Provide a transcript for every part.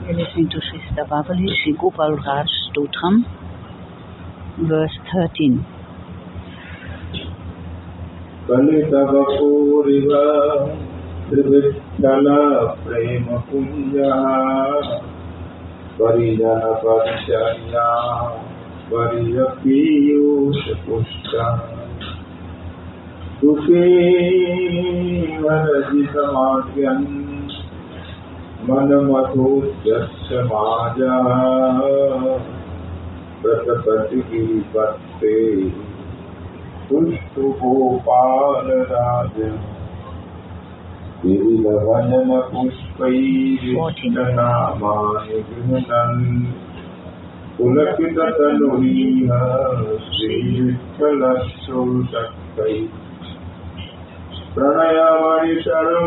We're listening to Sri Stavavali, Sri Gopal Raj Stotram, verse 13. कलितवपूरिव त्रिविठ्ठल प्रेम पुञ्जा परिजन परिचर्या परिय पीयूष पुष्ट सुखी वरजितमाद्यन् मनमथोद्यस्य माजा व्रतपतिगिरिपत्ते पुष्पगोपाल राज विविधवनन पुष्पैर्नामानि गृहणन् पुलकिततनुरीह श्रीविठ्ठलशोषक्तै प्रणयमणिशरं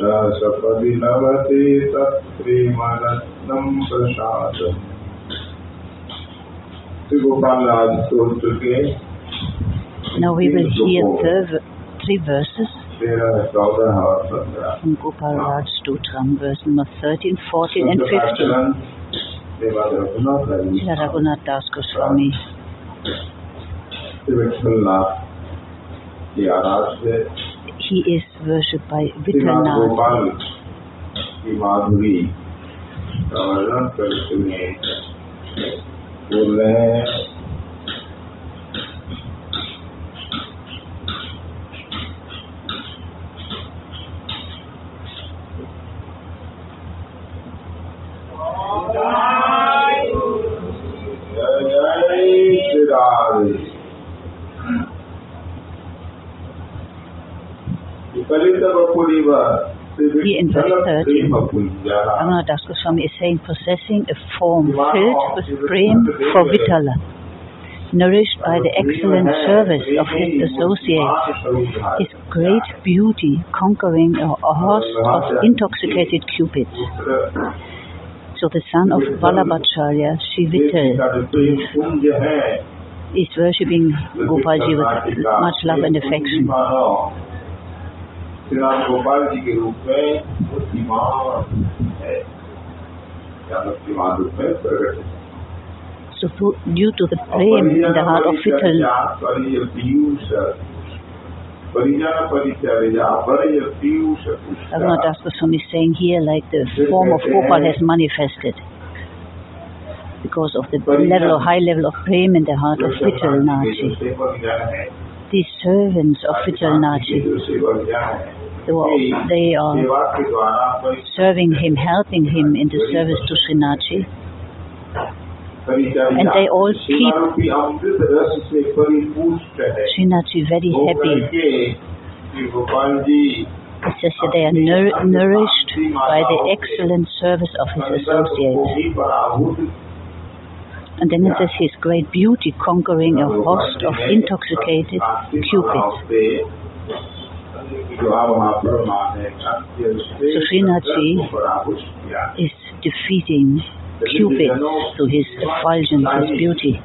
यः सहसपदि लभते तत्प्रेमरत्नं प्रसादम् श्री गोपाल राज स्तोत्र के Now we will hear the three verses तेरह चौदह और पंद्रह from Gopal Raj Stotram, verse number 13, 14 and 15. सेवा Raghunath Srila Raghunath Das Goswami Vitthalnath की आराध्य He is worshipped by श्रीमान Vittalnath. गोपाल की माधुरी का वर्णन करते हुए बोल रहे हैं He invested. Amana Das Goswami is saying possessing a form filled with prem for Vitala, nourished by the excellent service of his associates, his great beauty conquering a host of intoxicated cupids. So the son of Vallabhacharya, Shivita is worshipping Gopalji with much love and affection. Shri Ram Gopal ji के रूप में बुद्धिमान है या भक्तिमान रूप में प्रकट है So through- due to the prem in the heart of Vittal, परिय Piyush परिजन परिचर्या परिय Piyush Raghunath Das Goswami is saying here like the form of Gopal has manifested. Because of the level of high level of prem in the heart of Vittal Nachi. these servants of Vittalnathji. They, were, they are serving him, helping him in the service to Srinathji. And they all keep Srinathji very happy. It says that they are nour nourished by the excellent service of his associates. And then it says his great beauty conquering a host of intoxicated cupids. So Srinathji is defeating Cupid through his effulgence, his beauty.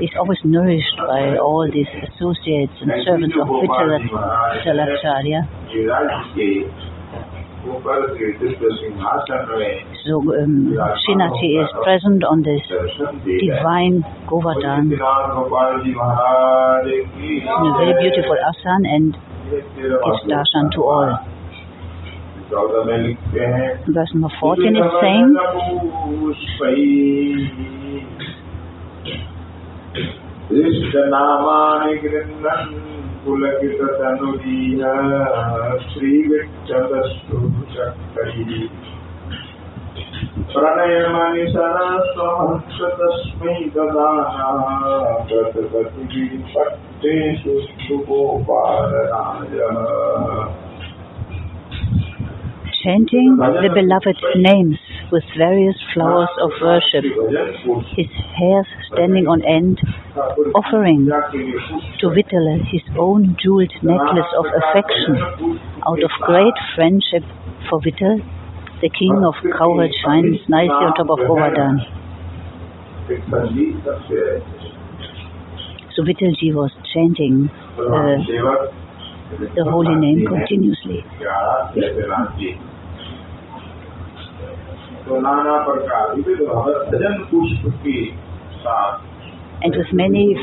He's always nourished by all these associates and servants of Vitala Salacharya. So um, Srinathji is present on this divine Govardhan in a very beautiful asan and gives darshan to all. Verse number 14 is saying, श्रीविठ्ठलस्तुशक्तैः प्रणयमणि सरस्वहंस तस्मै ददानः गतपतिपट्टेषु सुगोपालराजः chanting the beloved names with various flowers of worship, his hairs standing on end, offering to Vittala his own jeweled necklace of affection out of great friendship for Vittal, the king of Cowherd shines nicely on top of Govardhan. So Vittalji was chanting uh, the holy name continuously. And with many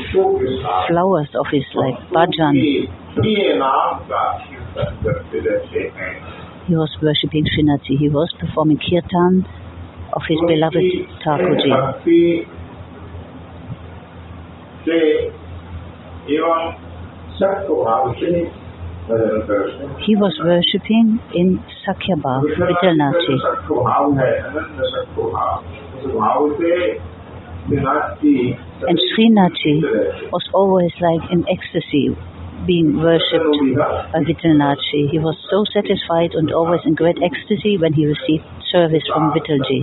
flowers of his like bhajan, he was worshipping Srinathji. He was performing kirtan of his beloved Thakurji. He was worshipping in Vittalnathji. And Srinathji was always like in ecstasy, being worshipped by Vittalnathji. He was so satisfied and always in great ecstasy when he received service from Vittalji.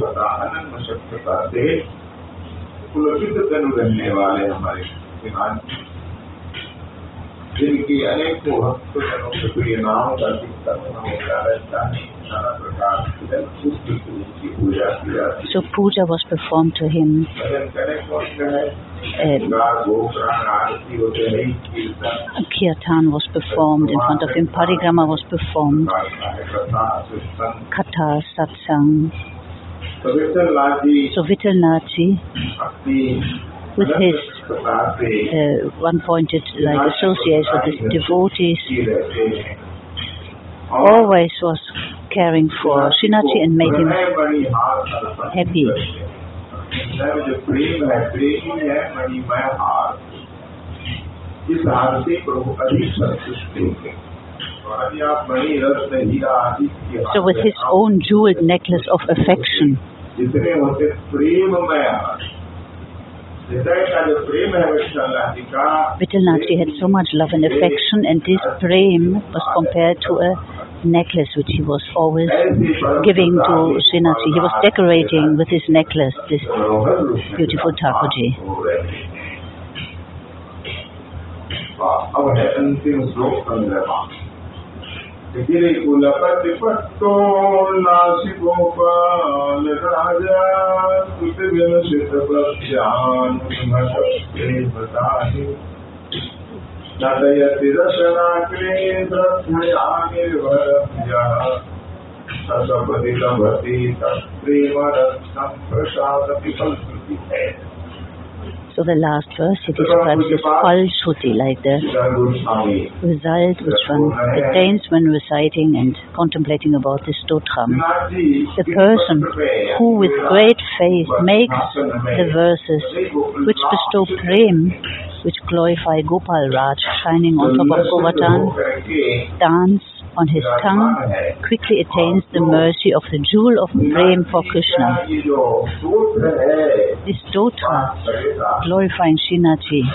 जिनकी के प्रिय नाम का रहता है so puja was performed to him. Uh, kirtan was performed in front of him. Parikrama was performed. Katha, satsang. So Vittalnathji, with his uh, one-pointed like associates with his devotees, always was caring for Srinathji and made him happy. So with his own jeweled necklace of affection, Vittalnathji had so much love and affection and this prem was compared to a necklace which he was always giving to Srinathji. He was decorating with his necklace this beautiful Thakurji. अब है नदयति रशनाग्रे श्रद्धया निर्भरभ्यः ससपदि लभति तत्प्रेमरत्नं प्रसादति फलश्रुति है So the last verse, he describes this falshuti, like the Gooswami result which one attains when reciting and contemplating about this stotram. The person who with great faith makes the verses which bestow prem, which glorify Gopal Raj shining on top of Govardhan, dance on his tongue, quickly attains the mercy of the jewel of Brahm for Krishna. This dota glorifying Shinaji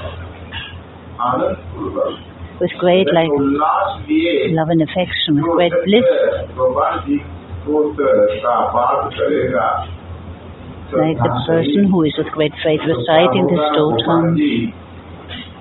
with great like love and affection, with great bliss. Like the person who is with great faith reciting this dota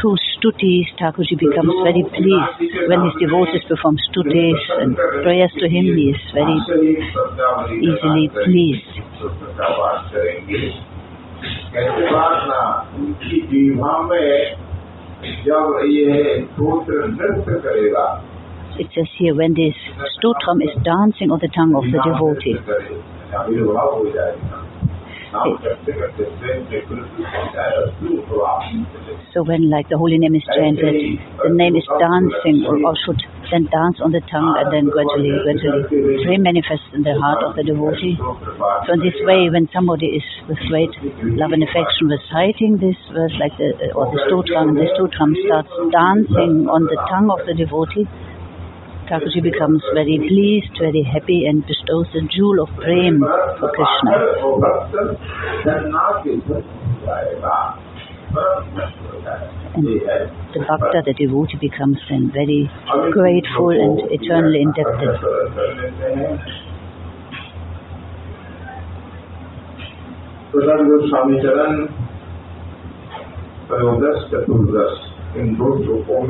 through stutis, Thakurji becomes very pleased. When his devotees perform stutis and prayers to him, he is very easily pleased. It says here, when this stotram is dancing on the tongue of the devotee, so when like the holy name is chanted, the name is dancing or, or should then dance on the tongue and then gradually, gradually pray manifests in the heart of the devotee. So in this way, when somebody is with great love and affection reciting this verse like the, or the stotram, and the stotram starts dancing on the tongue of the devotee, ठाkurji becomes very pleased, very happy and bestows a jewel of prem for Krishna. And the bhakta, the devotee, becomes then very grateful and eternally indebted. Prasad Goswami Charan, Prayodas Chaturdas, in Dhruv Joko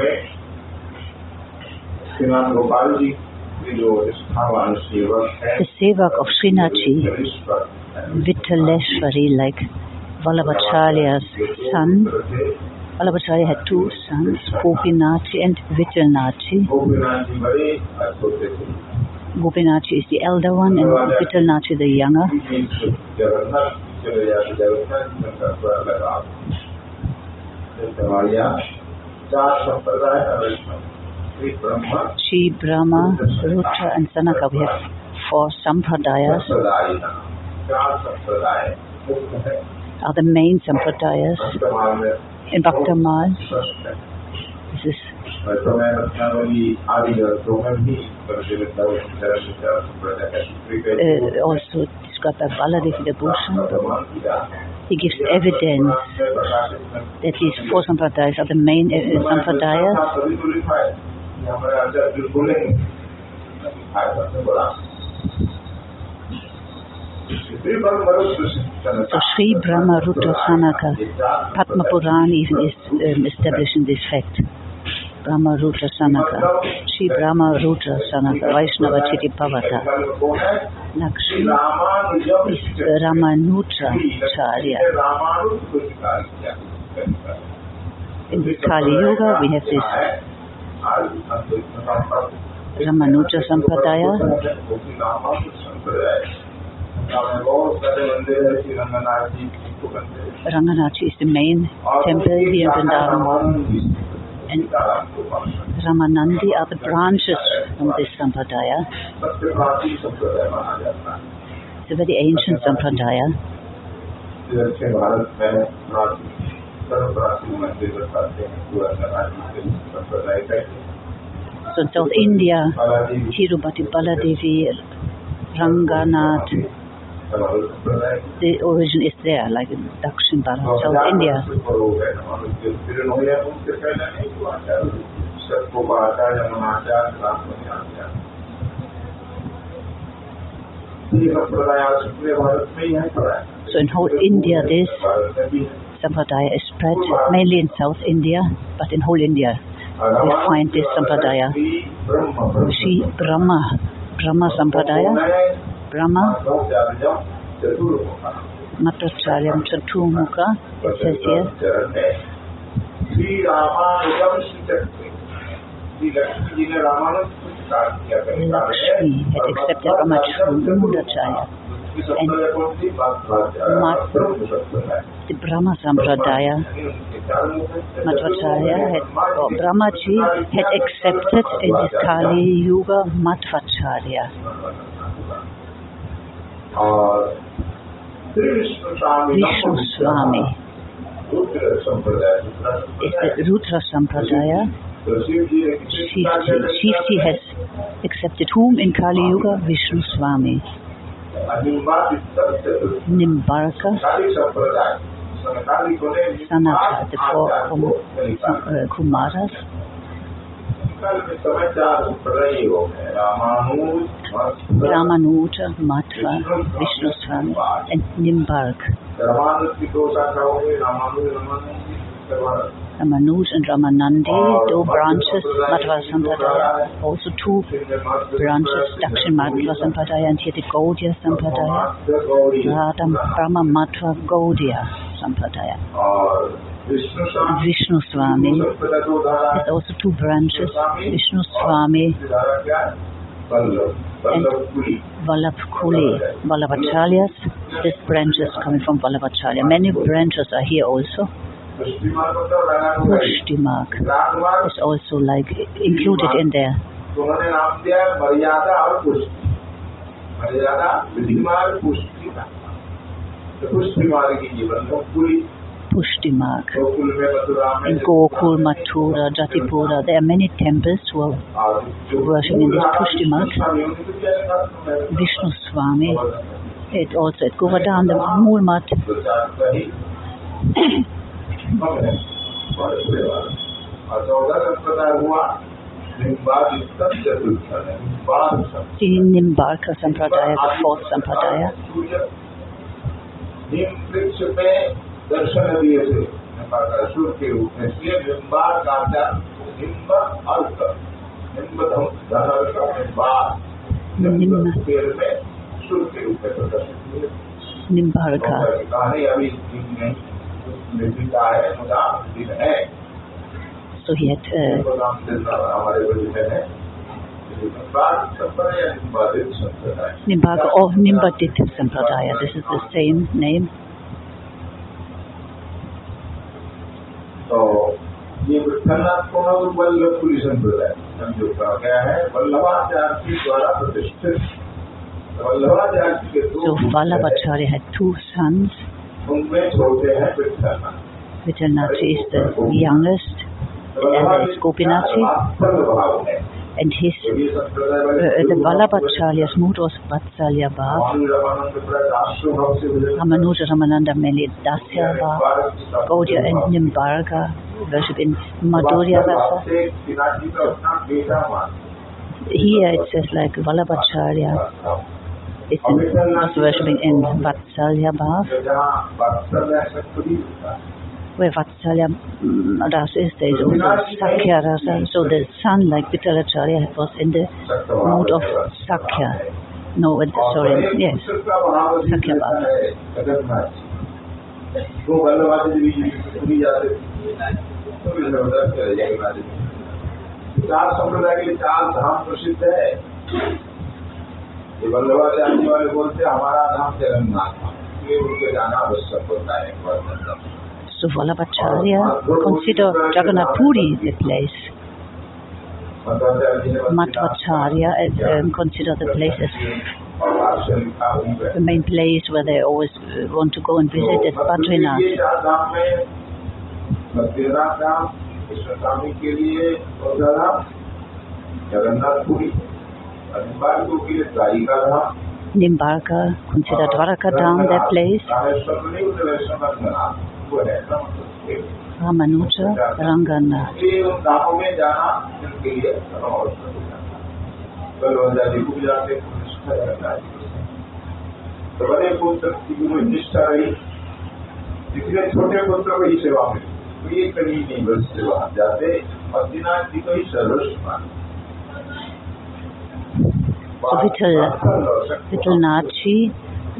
the sevak of Srinathji, Vittaleshwari, like Vallabhacharya's son, Vallabhacharya had two sons, Gopinathji and Vittalnathji. Gopinathji is the elder one and Vittalnathji the younger. Sri Brahma, Rudra and Sanaka. We have four sampradayas are the main sampradayas in Bhaktamal. This is uh, also described by Baladeva Vidyabhushan he gives evidence that these four sampradayas are the main uh, sampradayas हमारे So Sri Brahma Rudra Sanaka, Padma Puran is, is um, establishing this fact. Brahma Rudra Sanaka, Sri Brahma Rudra Sanaka, Vaishnava Chiti Pavata. Lakshmi is Ramanutra Charya. In Kali Yuga we have this Ramanuja Sampradaya, Ranganathji is the main temple here in Vrindavan and Ramanandi are the branches from this Sampradaya. It's a very ancient Sampradaya. So South India, Tirupati Baladevi, Ranganath, the origin is there, like in Dakshin Bharat, South India. So in whole India, this Sampradaya is spread mainly in South India, but in whole India. We find this Sampradaya. see Brahma, Brahma Sampradaya, Brahma, Matracharyam Chaturmukha, it says here. Lakshmi had accepted Ramachandra Mudacharya and Mat the Brahma Sampradaya. Madhvacharya had, or Brahmaji had accepted in his Kali Yuga Madhvacharya. Vishnu Swami is the Rudra Sampradaya. Shivji has accepted whom in Kali Yuga? Vishnu Swami. Nimbarka son of the four Kum- Kumaras. Ramanuja, Madhva, Vishnu Swami and Nimbark. Ramanuj and Ramanandi, two branches, Madhva Sampradaya, also two branches, Dakshin Madhva Sampradaya and here the Gaudiya Sampradaya, Radha Brahma Madhva Gaudiya. Sampradaya. Vishnu Swami. Is also two branches, Vishnu Swami. And Vallabhkuli, Vallabhacharyas. This branch is coming from Vallabhacharya. Many branches are here also. Pushtimarg is also like included in there. Maryada, Pushtimarg. पुष्टि Pushtimarg. In Gokul, Mathura, Jatipura, there are many temples who are worshipping in this Pushtimarg. Vishnu Swami, it also at Govardhan, the Mulmat. Nimbarka Sampradaya, the fourth Sampradaya. में दर्शन दिए थे। हिमाकासुर के रूप में इसलिए हिम्बार का हिम्ब अर्थ हिम्ब में सुर के रूप में प्रदर्शित किए कहानी अभी दिन में निर्मिता है दिन है। हमारे बगीचे Nimbarka or Nimbadit Sampradaya. This is the same name. So, ये so, Vallabhacharya had two sons. उनमें छोटे is the youngest and there is Gopinath and his uh, the Vallabhacharya's Mudos Vatsalya Bhav, Ramanuja Ramananda Meli Dasya Bhav, Gaudiya and Nimbarka, worship in Madhurya Rasa. Here it says like Vallabhacharya is, in, is worshipping in Vatsalya Bhav where Vatsalya Sakhya Rasa. So the sun, like Vittalacharya, was in the mood of Sakhya. No, sorry, yes, Sakhya Bhava. चार संप्रदाय के चार धाम प्रसिद्ध वाले बोलते हमारा धाम ये उनको जाना आवश्यक होता है एक बार so Vallabhacharya consider Jagannath Puri the place. Madhvacharya um, consider the place as the main place where they always want to go and visit is Badrinath. Nimbarka considered Dwaraka Dham their place. मतलब रामानुज रंगनाथ उन गाँवों में जाना उनके लिए तो बड़े पुत्र की गुरु निष्ठा रही। इसलिए छोटे पुत्र को ही सेवा में तो ये नहीं बस सेवा जाते तो बद्रीनाथ जी को ही सर्वस्व मानते विठल जी।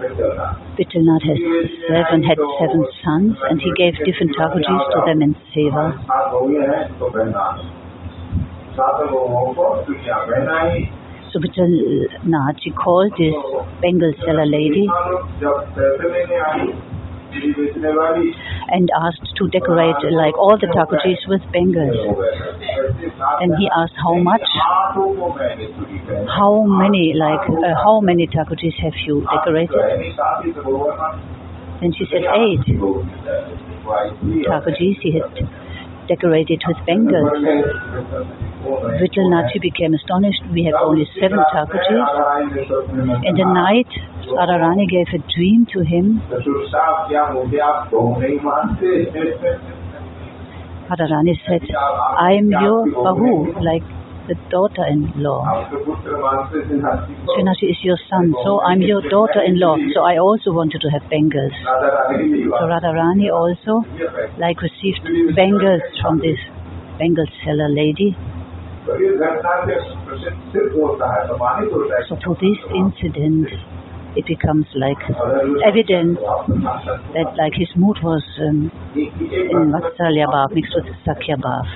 Vittalnath has seven, had seven sons, and he gave different effigies to them in Seva. So Vittalnath, he called this Bengal seller lady and asked to decorate like all the Thakurjis with bangles. And he asked how much, how many like uh, how many Thakurjis have you decorated? And she said eight Thakurjis he had decorated with bangles. Vittalnathji became astonished. We have only seven Thakurjis. In the night, Radharani gave a dream to him. Radharani said, I am your Bahu, like the daughter-in-law. Srinathji is your son, so I'm your daughter-in-law. So I also wanted to have bangles. So Radharani also, like, received bangles from this bangle seller lady. So this incident, it becomes like evidence that like his mood was um, in Vatsalya Bhav mixed with Sakhya Bhav.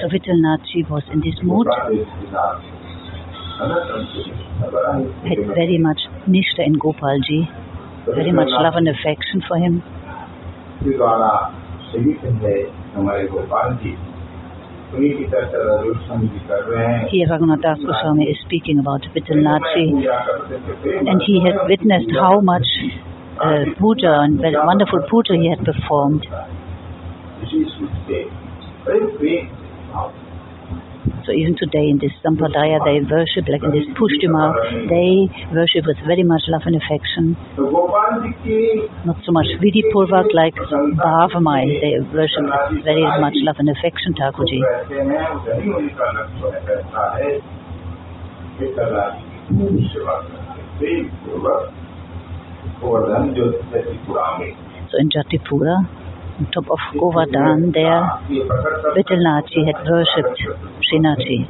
So Vittalnath was in this mood had very much nishta in Gopalji, very much love and affection for him. Here Raghunath Goswami is speaking about Vittalnathji and he had witnessed how much uh, puja and wonderful puja he had performed. So even today in this Sampradaya, they worship like in this Pushtuma, they worship with very much love and affection. Not so much Vidipurvak like Bhavamai, they worship with very much love and affection, Thakurji. So in Jatipura, top of Govardhan, there little Nachi had worshipped Srinachi.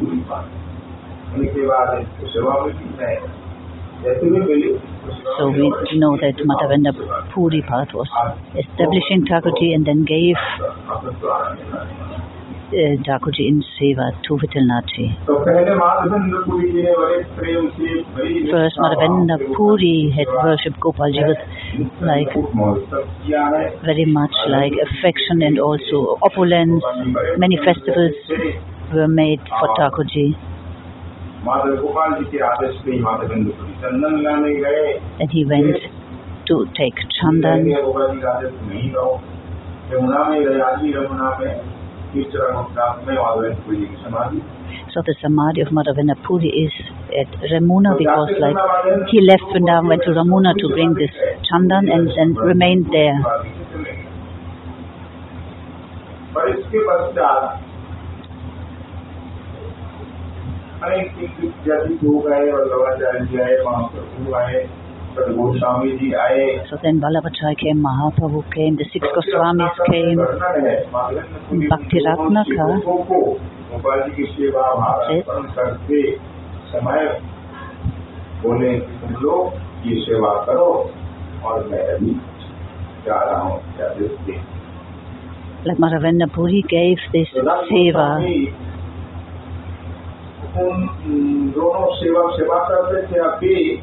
So we know that Madhavendra Puri part was establishing Thakurji and then gave uh, Thakurji in Seva to Vittalnathji. तो पहले माधवेंद्र पुरी जी ने बड़े प्रेम से बड़ी First Madhavendra Puri had worshipped Gopalji with like महोत्सव किया है very much like affection and also opulence. Many festivals were made for Thakurji. Madhav Gopal ji के आदेश पे ही माधवेंद्र पुरी चंदन लाने गए And he went to take Chandan. So the samadhi of Madhavendra Puri is at Remuna because like he left Vrindavan, went to Remuna to bring this chandan and, then remained there. अनेक So then Vallabhacharya came, Mahaprabhu came, the six Goswamis came, Bhakti Ratnaka Like Maravena Puri gave this seva. उन दोनों सेवा सेवा करते थे अभी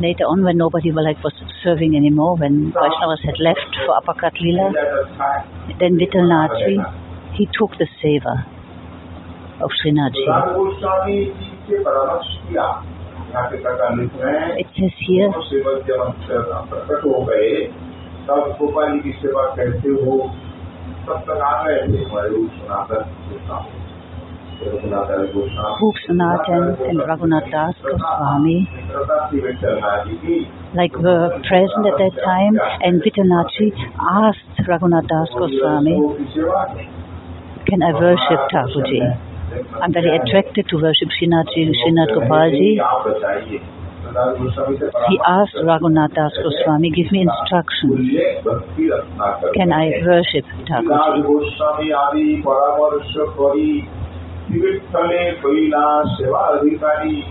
later on when nobody like, was serving anymore, when Vaishnavas had left for Apakat Lila, then Vittalnathji, he took the seva of Srinathji. It says here, Bhukshanathan and Raghunath Das Goswami like were present at that time and Vittalnathji asked Raghunath Das Goswami, can I worship Thakurji? I'm very attracted to worship Shinaji, Srinath Gopalji. He asked Raghunath Das Goswami, give me instructions. Can I worship Thakurji? Goswami आदि परामर्श करी विविध फले कैलाश सेवा अधिकारी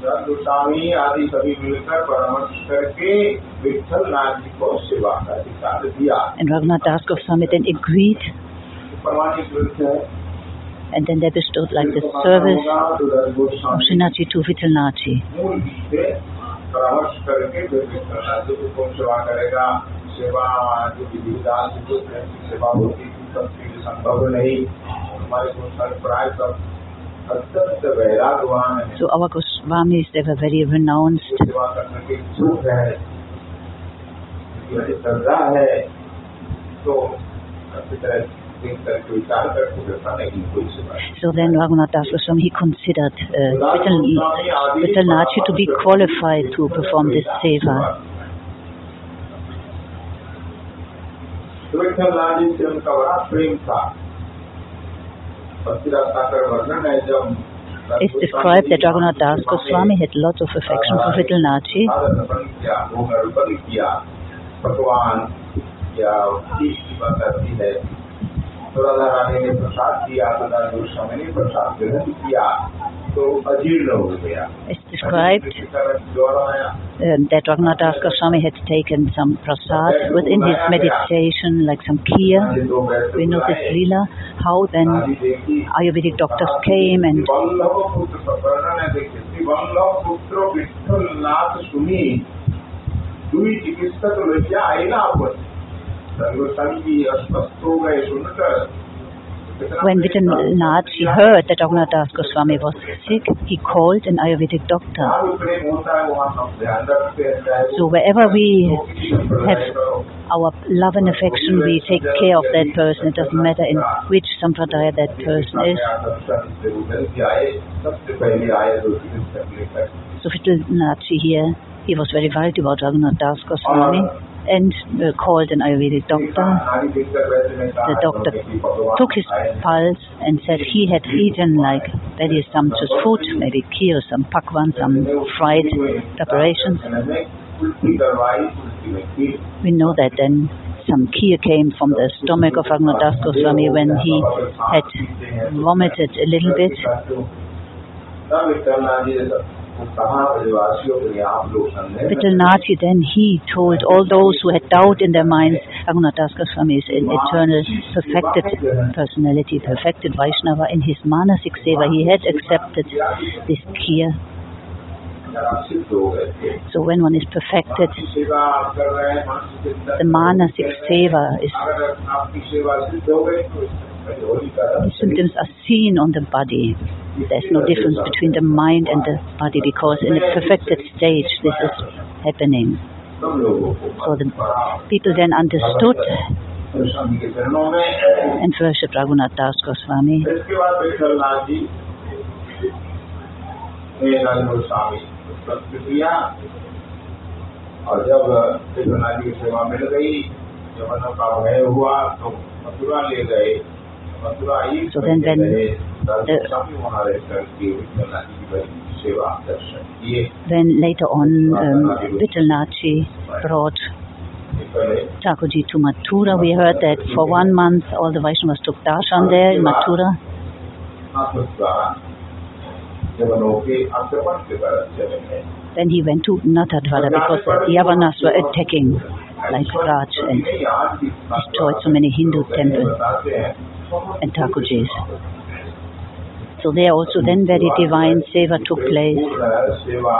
गोस्वामी आदि सभी मिलकर परामर्श करके विठल नाथ जी को सेवा का अधिकार दिया। And Raghunath Das Goswami then agreed. है। And then they bestowed like the service of Srinathji to Vittalnathji. मूल परामर्श करके फिर विठल जी को सेवा करेगा? सेवा जो विधि विधान जो सेवा होती सबके लिए संभव नहीं। So our Goswamis, they were very renounced. So then Raghunath Das Goswami, he considered uh, Vittalnathji to be qualified to perform this seva. तो विठल लाल it's described that Jagannath Das Goswami had lots of affection for Vittalnathji. Radharani ne prasad diya, Radharani ne prasad. तो राधा रानी ने प्रसाद दिया तो राधा गोस्वामी ने प्रसाद ग्रहण किया तो अजीर्ण हो गया It's described के कारण ज्वर आया um, that Raghunath Das Goswami had taken some prasad within his meditation, like some kheer. ये दो बैठ We know this Leela, how then आदि देखी Ayurvedic doctors came and Vallabh पुत्र वर्णन है देखिए श्री वल्लभ पुत्र Vitthal when Vitanath he heard that Raghunath Goswami was sick, he called an Ayurvedic doctor. So wherever we have our love and affection, we take care of that person. It doesn't matter in which sampradaya that person is. So Vitanath here, he was very worried about Raghunath Das Goswami and uh, called an Ayurvedic doctor. The doctor Took his pulse and said he had eaten like very sumptuous food, maybe kheer, some pakwan, some fried preparations. We know that then some kheer came from the stomach of Raghunath Das Goswami when he had vomited a little bit. Vittalnathji then he told all those who had doubt in their minds, Raghunath Das Goswami is an eternal, perfected personality, perfected Vaishnava. In his Manasik Seva, he had accepted this kheer. So when one is perfected, the Manasik Seva is symptoms are seen on the body. There's no difference between the mind and the body because in a perfected stage this is happening. So the people then understood and worshipped Raghunath Das Goswami. इसके बाद विठलनाथ जी ने नरेंद्र स्वामी प्रस्तुत किया और जब विठलनाथ जी की सेवा मिल गई जवानों का भय हुआ तो मथुरा ले गए मथुरा ही so then, then the, then later on, um, Vittalnathji brought Thakurji to Mathura. We heard that for one month all the Vaishnavas took darshan there in Mathura. Then he went to Nathdwara because the Yavanas were attacking like Raj and destroyed so many Hindu temples and Thakurjis. So there also then very divine seva took place. सेवा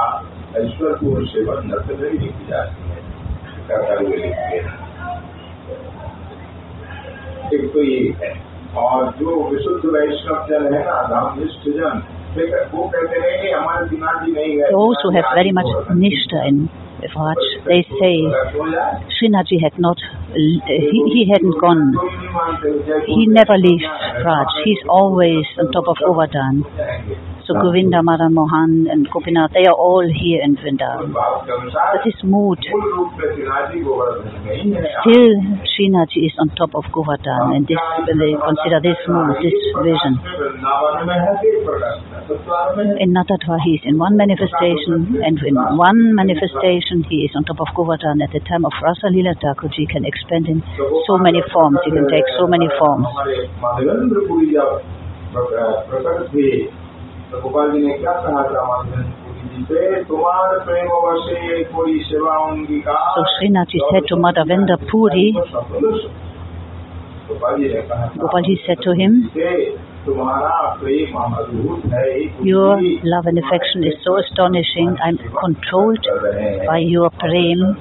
ईश्वरपूर्ण सेवा नर्क नहीं लिखी जाती है टीकाकार वे लिखते हैं एक तो ये है और जो विशुद्ध वैष्णव जन है ना धामनिष्ठ जन लेकिन वो कहते हैं कि हमारे दिनाथ जी नहीं गए Those who have very much nishta in Raj, they say Srinathji had not, he, he hadn't gone. He never leaves Raj. He's always on top of Govardhan. So Govinda, Madan Mohan and Gopinath, they are all here in Vrindavan. this mood. Still Srinathji is on top of Govardhan and this, they consider this mood, this vision. In Natatva he is in one manifestation and in one manifestation he is on top of Govardhan. At the time of Rasa Lila Thakurji can expand in so many forms, he can take so many forms. तो गोपाल जी ने क्या कहा था Madhavendra Puri So Srinathji said to Madhavendra Puri, Gopalji said to him, Your love and affection is so astonishing, I'm controlled by your prem.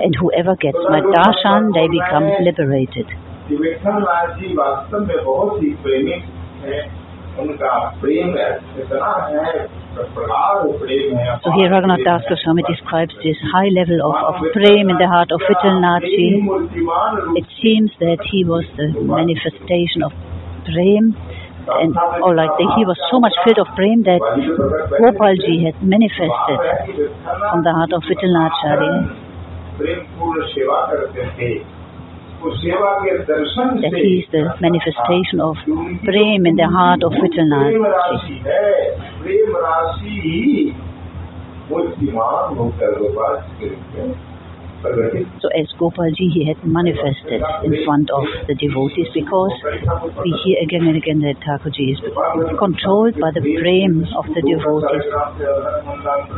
And whoever gets my darshan, they become liberated. So here Raghunath Das Goswami describes this high level of, of prem in the heart of Vittalnathji. It seems that he was the manifestation of prem and or like the, he was so much filled of prem that Gopalji had manifested from the heart of Vittalnathji that he is the manifestation of prem in the heart of Vittalnath. So as Gopalji, he had manifested in front of the devotees because we hear again and again that Thakurji is controlled by the prem of the devotees.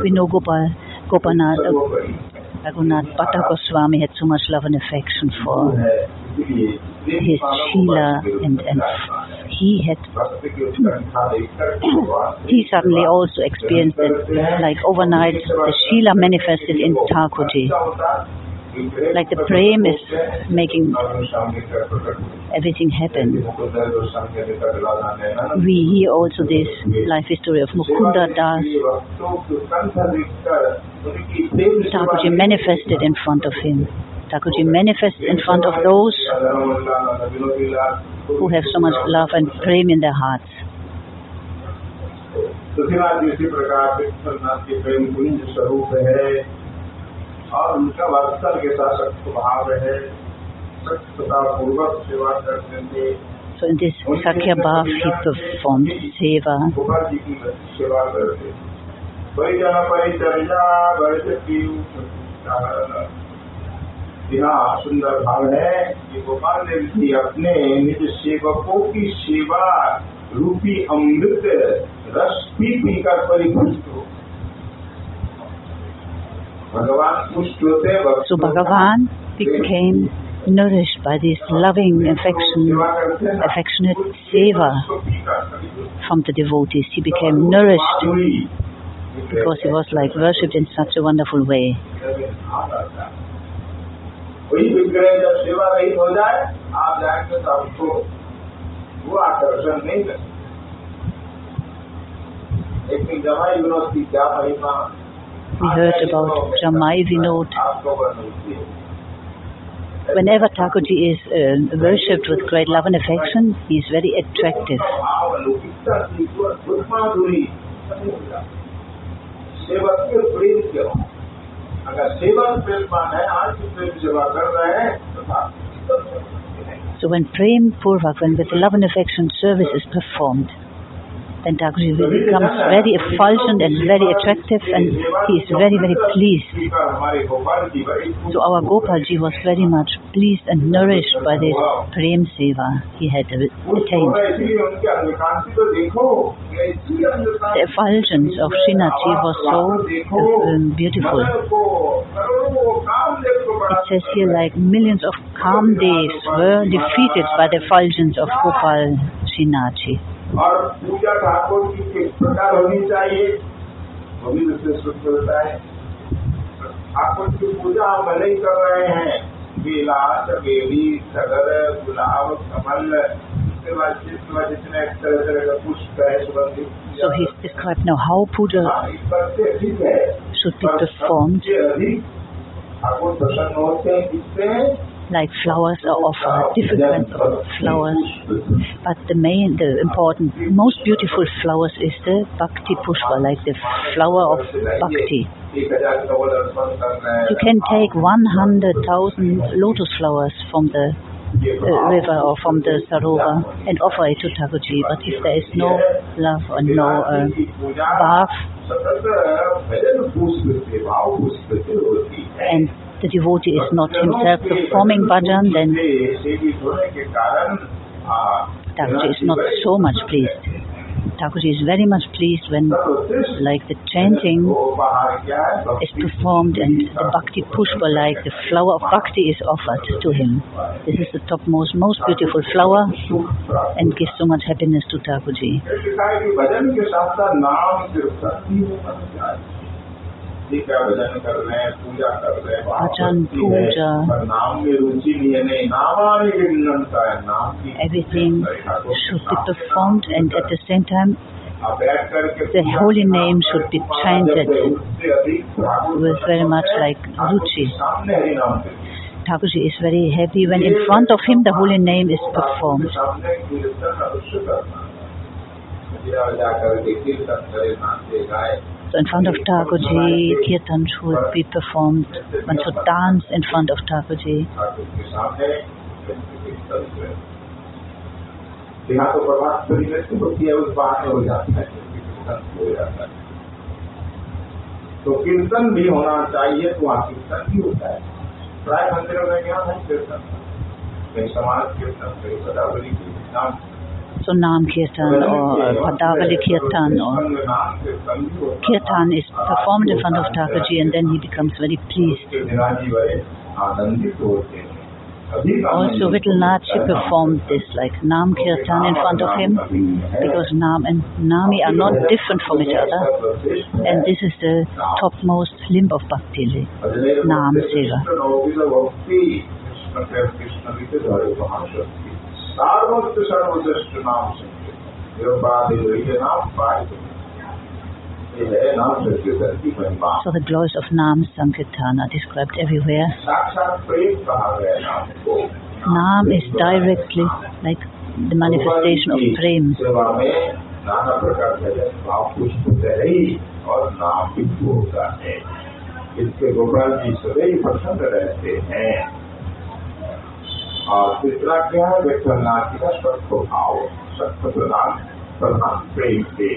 We know Gopal, Gopinath, uh, Raghunath Bhatta Goswami had so much love and affection for his Sheila and, and he had he suddenly also experienced that like overnight the Sheila manifested in Thakurji like the prem is making everything happen. We hear also this life history of Mukunda Das. Thakurji manifested in front of him. Thakurji manifests in front of those who have so much love and prem in their hearts. और उनका वास्तव के साथ सख्त भाव है सख्तता पूर्वक सेवा करने से So in this Sakya Bhav he performed seva. करते यहाँ सुंदर भाव है कि गोपाल देव जी अपने निज सेवकों की सेवा। रूपी अमृत रस पी हो पुष्ट होते So Bhagavan became nourished by this loving affection, affectionate seva from the devotees. He became nourished because he was like worshipped in such a wonderful way. वही विग्रह जब सेवा रहित हो जाए आप जाएंगे तो आपको वो आकर्षण नहीं कर लेकिन जमाई विनोद की क्या महिमा we heard about Jamaivinod. Whenever Thakurji is uh, worshipped with great love and affection, he is very attractive. So when Prem Purvak, when with love and affection service is performed, and Pentagri becomes very effulgent and very attractive and he is very, very pleased. So our Gopalji was very much pleased and nourished by this Prem Seva he had attained. The effulgence of Srinathji was so um, beautiful. It says here like millions of calm days were defeated by the effulgence of Gopal Srinathji. और पूजा ठाकुर की किस प्रकार होनी चाहिए। वो भी विशेष रूप से है ठाकुर की पूजा हम भले ही कर रहे हैं। बेला चबेली सगर गुलाब कमल जितने तरह तरह का पुष्प है सुगंधित So he's described now how puja हाँ, है। should be performed. like flowers are offered, different kinds of flowers. But the main, the important, most beautiful flowers is the Bhakti Pushpa, like the flower of Bhakti. You can take 100,000 lotus flowers from the uh, river or from the Sarova and offer it to Thakurji. But if there is no love or no uh, bath, and the devotee is not himself performing bhajan, then Thakurji is not so much pleased. Thakurji is very much pleased when like the chanting is performed and the bhakti pushpa like the flower of bhakti is offered to him. This is the topmost, most beautiful flower and gives so much happiness to Thakurji. Everything should be performed and at the same time the holy name should be chanted with very much like Ruchi. Thakurji is very happy when in front of him the holy name is performed So in front of Thakurji, kirtan should be performed. One should dance in front of Thakurji. यहाँ तो प्रभात परिवेश होती है उस बात में हो जाता है कीर्तन हो जाता है तो कीर्तन भी होना चाहिए तो वहाँ कीर्तन भी होता है प्राय मंदिरों में क्या है कीर्तन कहीं समाज कीर्तन कहीं पदावली कीर्तन so Nam Kirtan or Padavali Kirtan or Kirtan is performed in front of Thakurji and then he becomes very pleased. Oh, also Vittalnathji performed this like Nam Kirtan in front of him because Nam and Nami are not different from each other and this is the topmost limb of Bhakti, Nam Seva. सर्वत्र सर्वश्रेष्ठ नाम संकेत नाम पाठ So the glories of Nam Sankirtan are described everywhere. Nam is directly like the manifestation of Prem. इसके गोपाल जी सदैव प्रसन्न रहते हैं और तीसरा क्या है का भाव प्रदान करना प्रेम से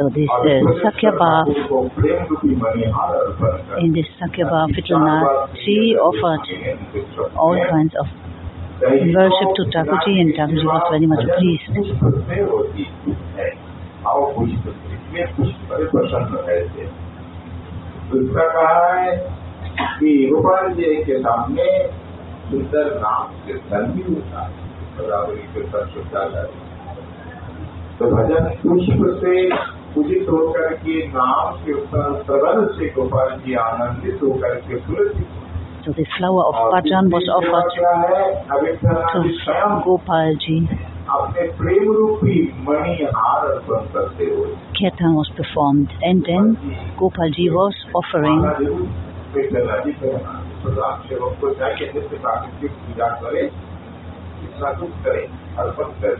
in this Sakhyabhav, Vittalnath, she offered all kinds of worship to Thakurji and Thakurji was very much pleased. कि गोपाल जी के सामने सुंदर नाम कीर्तन भी होता है बराबरी कीर्तन शुद्धाचार्य तो भजन पुष्प से पूजित होकर के नाम कीर्तन सरल से गोपाल जी आनंदित होकर के पुलकित So the flower of bhajan was offered to Gopal ji. अपने प्रेम रूपी मणि हार अर्पण करते हुए Kirtan was performed and then Gopal ji was offering प्रधान सेवक को चाहिए नित्य प्राकृतिक पूजा करे इतना दुख करे अर्पण करे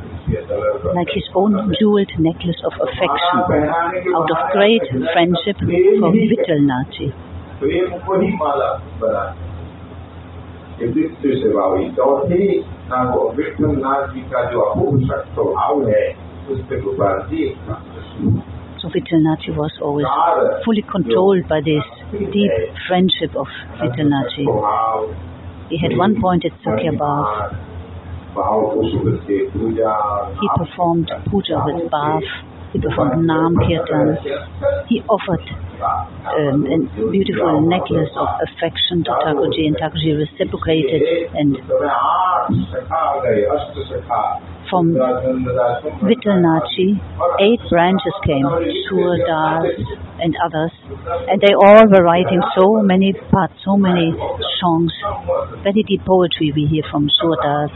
like his own jeweled necklace of affection out of great friendship for Vittalnachi. प्रेम को ही माला बना द्वितीय सेवा हुई चौथी विठलनाथ जी का जो अपूर्व शक्त भाव है उससे Gopal ji So Vittalnathji was always fully controlled by this deep friendship of Vittalnathji. He had one point at Sakhyabhav. He performed puja with bath. He performed Nam Kirtan. He offered um, a beautiful necklace of affection to Thakurji and Thakurji reciprocated and from Vittalnathji, eight branches came, Surdas and others, and they all were writing so many parts, so many songs, very deep poetry we hear from Surdas.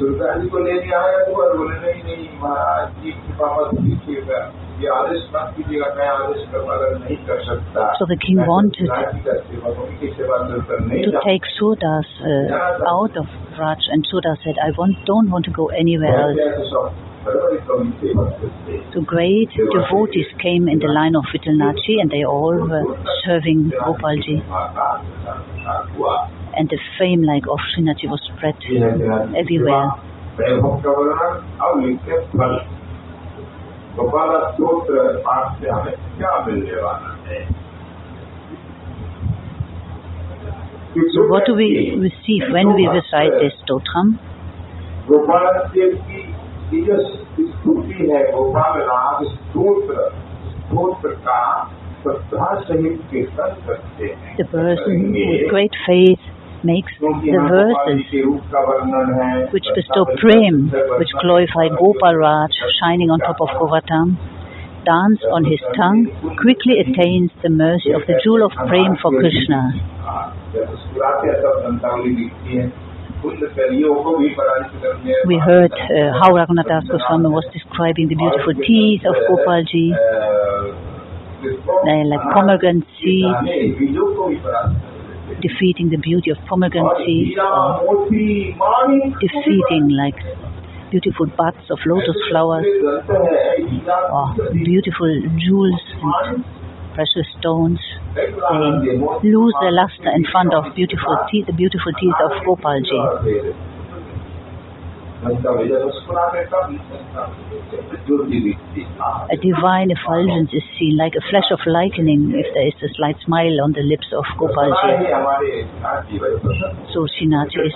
सुल्तान को ले लिया है बोले नहीं नहीं महाराज जी की पापा ये आदेश मत कीजिएगा मैं आदेश का पालन नहीं कर सकता So the king wanted to take Surdas uh, out of Raj and Surdas said, I want, don't want to go anywhere else. So great devotees came in the line of Vittalnathji and they all were serving Gopalji. And the fame like of Srinathji was spread everywhere. So what do we receive when we recite this Stotram? Gopal देव की ये जो स्तुति है गोपाल राग स्त्रोत्र स्त्रोत्र का श्रद्धा सहित कीर्तन करते हैं The person with great faith makes क्योंकि the यहाँ गोपाल verses जी के रूप का वर्णन है which bestow prem, which glorify Gopal Raj shining on top of Govardhan, dance on his tongue, quickly attains the mercy of the jewel of prem for Krishna. We heard uh, how Raghunath Goswami was describing the beautiful teeth of Gopalji, uh, like pomegranate seeds, defeating the beauty of pomegranate seeds, defeating like beautiful buds of lotus flowers, or beautiful jewels and precious stones. Lose their luster in front of beautiful teeth, the beautiful teeth of Gopal ji. A divine effulgence is seen like a flash of lightning if there is a slight smile on the lips of Gopal ji. So Srinath is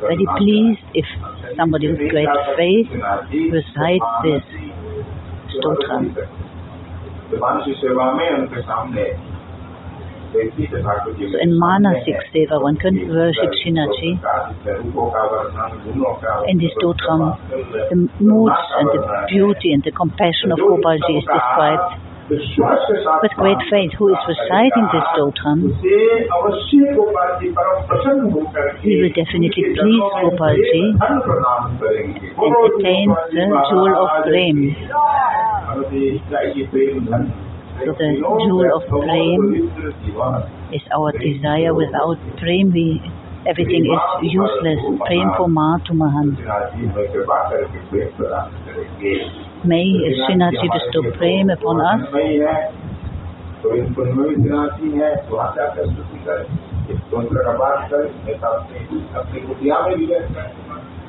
very pleased if somebody with great faith recites this so in Manasik Seva, one can worship Srinathji in this Stotram. Um, the moods and the beauty and the compassion of Gopalji is described with great faith. Who is reciting this stotram, he will definitely please Gopalji and attains the jewel of Prem. So the jewel of Prem is our desire. Without Prem, we, everything is useless. Prem ko Matumahan. May His Srinathji bestow prema upon us.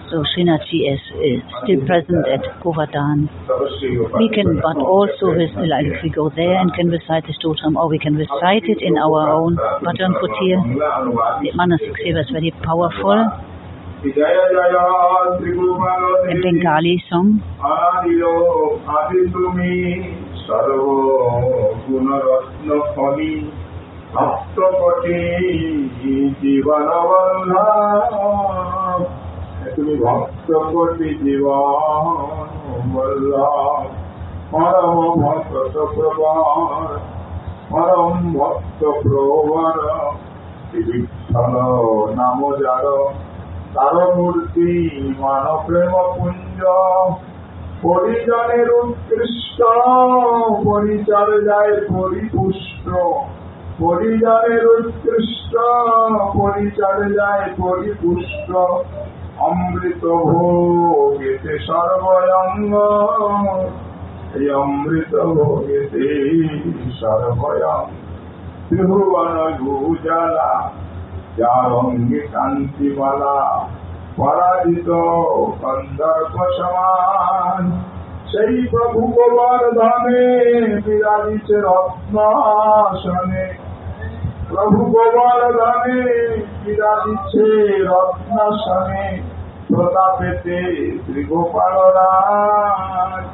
So Srinathji is, is, still present at Govardhan. We can, but also recite, like if we go there and can recite the stotram, or we can recite it in our own Bhajan Kutir. The Manasakseva is very powerful. একটা গালি song সর্বগুণরত্ন ফলি সপ্তপটি জীবনবন্ধা তুমি ভক্তপটি জীবন পরম ভক্ত প্রবর পরম ভক্ত প্রবর নাম যার তার মূর্তি মান প্রেম পুঞ্জ পরিজনের উৎকৃষ্ট পরিচর্যায় পরিপুষ্ট। পরিজনের উৎকৃষ্ট পরিচর্যায় পরিপুষ্ট। অমৃত ভোগেতে সর্বয়ঙ্গ এই অমৃত ভোগেতে সর্বয়ঙ্গ ত্রিভুবন ভূজালা যার অঙ্গে কান্তিমালা পরাজিত কন্দর্প সমান সেই প্রভু গোবর ধামে বিরাজিছে রত্নাসনে প্রভু গোবর ধামে বিরাজিছে রত্নাসনে প্রতাপেতে শ্রী গোপাল রাজ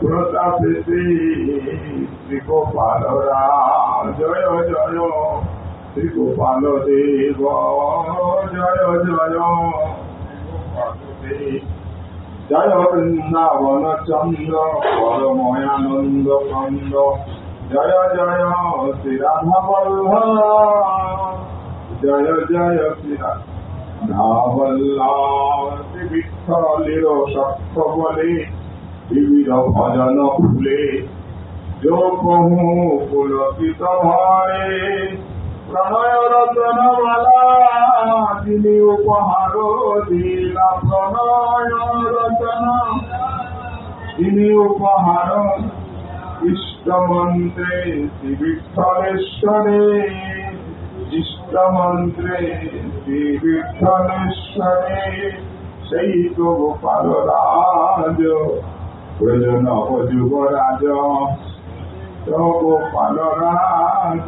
প্রতাপেতে শ্রী গোপাল রাজ জয় জয় श्री गोपाल देव जय जय। जय वृंदावन चंद्र परमयानंद कंद जय जय, श्री राधा वल्लभ। जय जय, श्री राधा बल्ला श्री विठलिर सत्य विविध भजन फूले। जो कहूँ कुलपित भारे। প্রণয় রতন তিনি উপহার দিলা প্রণয় তিনি উপহার ইষ্ট মন্ত্রে শ্রী বিঠলেশ্বরে ইষ্টমন্ত্রে শ্রী বিঠলেশ্বরে সেই তো গোপাল রাজ প্রয়োজন যুবরাজ তবু পালরাজ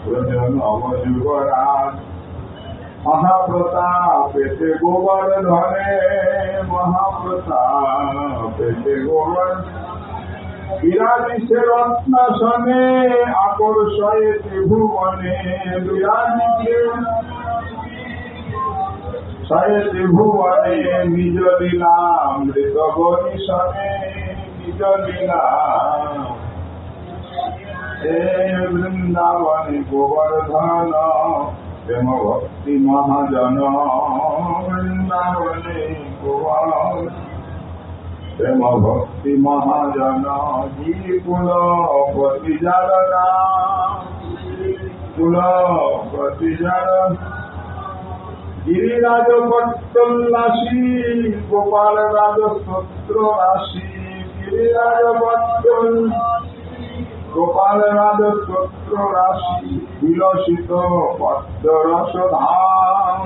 সজন অবযুগরাজ মহাপ্রতাপ এতে গোবর ধরে মহাপ্রতাপ এতে গোবর বিরাজিছে রত্নাসনে ত্রিভুবনে, নিজ লীলা মৃত গরিষণে নিজ লীলা হে বৃন্দাবনে গোবর্ধন প্রেম ভক্তি মহাজন, বৃন্দাবনে প্রেম ভক্তি মহাজন কুল জারা কুল জারা গিরিরাজ পট্টল্লাসী গোপাল রাজ সত্র রাশি গিরিরাজ পট্টল গোপাল রাজ সত্র রাশি বিলসিত পদ্ম রসধাম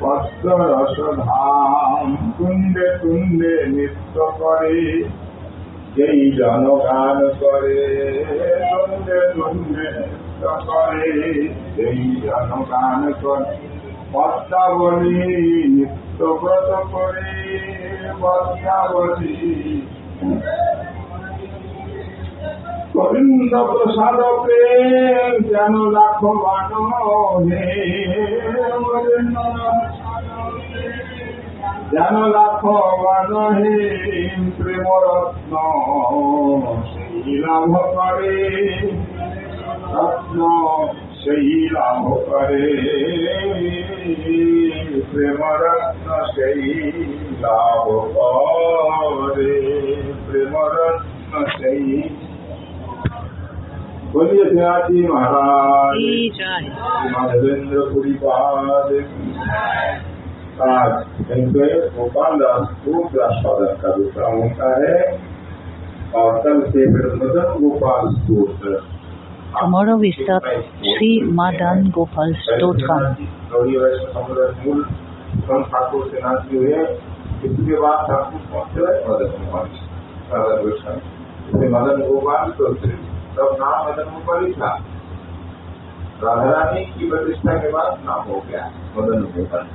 পদ্ম রসধাম কুণ্ডে কুণ্ডে নৃত্য করে, যেই জনগান করে। তুন্দে তুন্দে নৃত্য করে, যেই জনগান করে। পদ্মাবলী নিত্য ব্রত করে, পদ্মাবলী গোবিন্দ প্রসাদ প্রেম যেন লাখো হে যেন লাখো বান হে প্রেম রত্ন সেই লাভ করে রত্ন সেই লাভ করে প্রেম রত্ন সেই লাভ করে প্রেম রত্ন সেই बोलिए सिराजी महाराज नरेंद्रपुरी पाद आज इनके गोपाल दास को दास का दूसरा होता है। और कल से फिर मदन गोपाल स्त्रोत्र Tomorrow we start Sri Madan Gopal Stotra. इसके बाद ठाकुर मदन गोपाल। मदन गोपाल तब नाम मदन गोपाल ही था राधा रानी की प्रतिष्ठा के बाद नाम हो गया Madan Gopal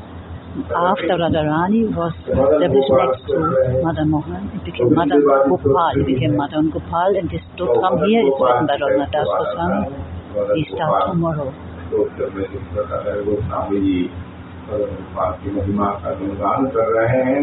After Radharani was established next to Madan Mohan, it became Madan Gopal. It became Madan Gopal, and this Stotram here is written by Raghunath Das Goswami. We start tomorrow. है की महिमा का गुणगान कर रहे हैं